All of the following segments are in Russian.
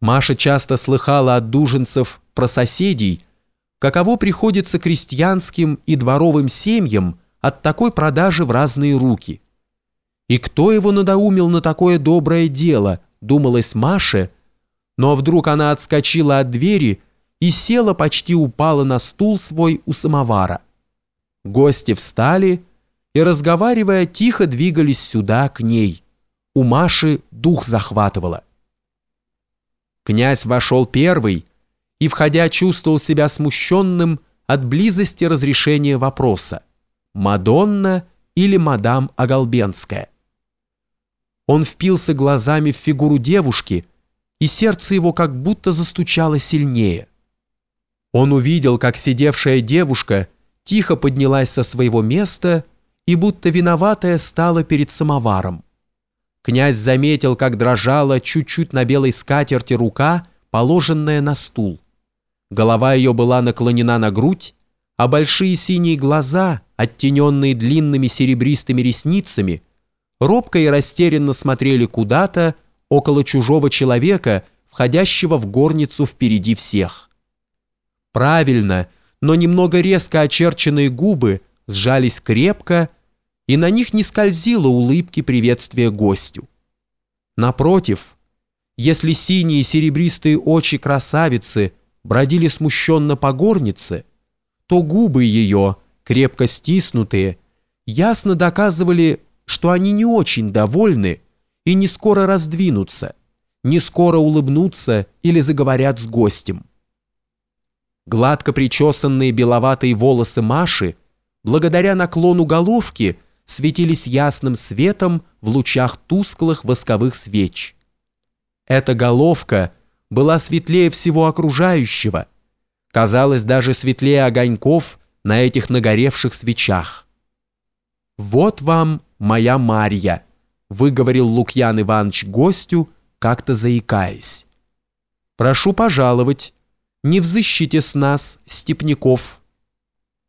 Маша часто слыхала от дужинцев про соседей, каково приходится крестьянским и дворовым семьям от такой продажи в разные руки. И кто его надоумил на такое доброе дело, думалась Маше, но вдруг она отскочила от двери и села, почти упала на стул свой у самовара. Гости встали и, разговаривая, тихо двигались сюда, к ней. У Маши дух захватывало. Князь вошел первый и, входя, чувствовал себя смущенным от близости разрешения вопроса «Мадонна или мадам Оголбенская?». Он впился глазами в фигуру девушки, и сердце его как будто застучало сильнее. Он увидел, как сидевшая девушка тихо поднялась со своего места и будто виноватая стала перед самоваром. Князь заметил, как дрожала чуть-чуть на белой скатерти рука, положенная на стул. Голова ее была наклонена на грудь, а большие синие глаза, оттененные длинными серебристыми ресницами, робко и растерянно смотрели куда-то около чужого человека, входящего в горницу впереди всех. Правильно, но немного резко очерченные губы сжались крепко, и на них не скользило улыбки приветствия гостю. Напротив, если синие серебристые очи красавицы бродили смущенно по горнице, то губы ее, крепко стиснутые, ясно доказывали, что они не очень довольны и не скоро раздвинутся, не скоро улыбнутся или заговорят с гостем. Гладко причесанные беловатые волосы Маши, благодаря наклону головки – светились ясным светом в лучах тусклых восковых свеч. Эта головка была светлее всего окружающего, казалось даже светлее огоньков на этих нагоревших свечах. «Вот вам моя Марья», — выговорил Лукьян Иванович гостю, как-то заикаясь. «Прошу пожаловать, не взыщите с нас, степняков».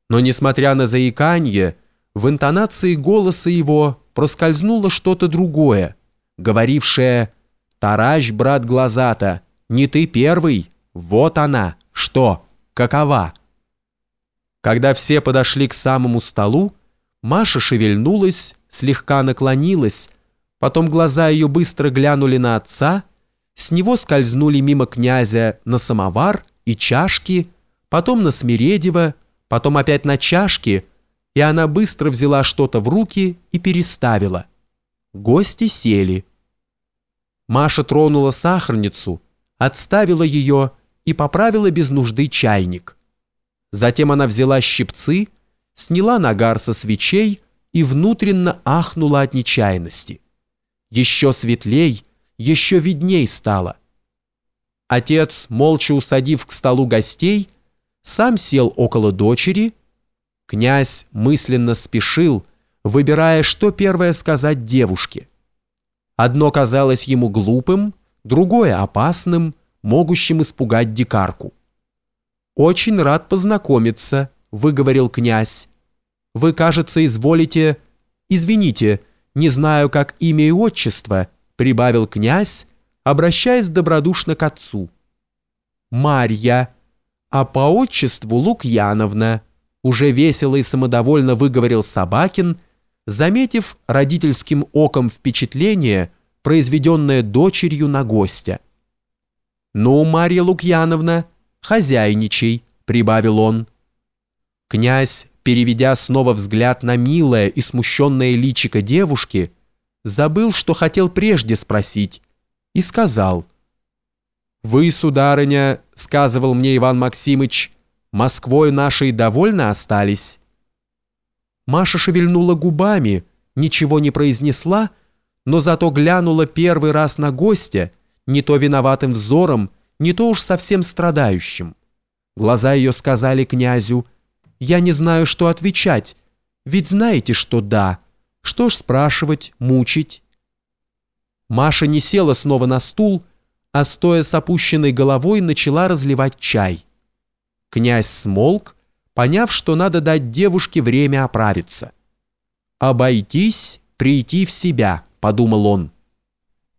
Но, несмотря на заиканье, в интонации голоса его проскользнуло что-то другое, говорившее «Таращ, брат глазата, не ты первый, вот она, что, какова?» Когда все подошли к самому столу, Маша шевельнулась, слегка наклонилась, потом глаза ее быстро глянули на отца, с него скользнули мимо князя на самовар и чашки, потом на Смиредева, потом опять на чашки – и она быстро взяла что-то в руки и переставила. Гости сели. Маша тронула сахарницу, отставила ее и поправила без нужды чайник. Затем она взяла щипцы, сняла нагар со свечей и внутренно ахнула от нечаянности. Еще светлей, еще видней стало. Отец, молча усадив к столу гостей, сам сел около дочери Князь мысленно спешил, выбирая, что первое сказать девушке. Одно казалось ему глупым, другое опасным, могущим испугать дикарку. «Очень рад познакомиться», — выговорил князь. «Вы, кажется, изволите...» «Извините, не знаю, как имя и отчество», — прибавил князь, обращаясь добродушно к отцу. «Марья, а по отчеству Лукьяновна», уже весело и самодовольно выговорил Собакин, заметив родительским оком впечатление, произведенное дочерью на гостя. «Ну, Марья Лукьяновна, хозяйничай», — прибавил он. Князь, переведя снова взгляд на милое и смущенное личико девушки, забыл, что хотел прежде спросить, и сказал. «Вы, сударыня, — сказывал мне Иван Максимыч, — Москвой нашей довольно остались?» Маша шевельнула губами, ничего не произнесла, но зато глянула первый раз на гостя, не то виноватым взором, не то уж совсем страдающим. Глаза ее сказали князю, «Я не знаю, что отвечать, ведь знаете, что да. Что ж спрашивать, мучить?» Маша не села снова на стул, а стоя с опущенной головой начала разливать чай. Князь смолк, поняв, что надо дать девушке время оправиться. «Обойтись, прийти в себя», — подумал он.